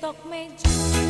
ketok meja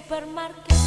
supermarket.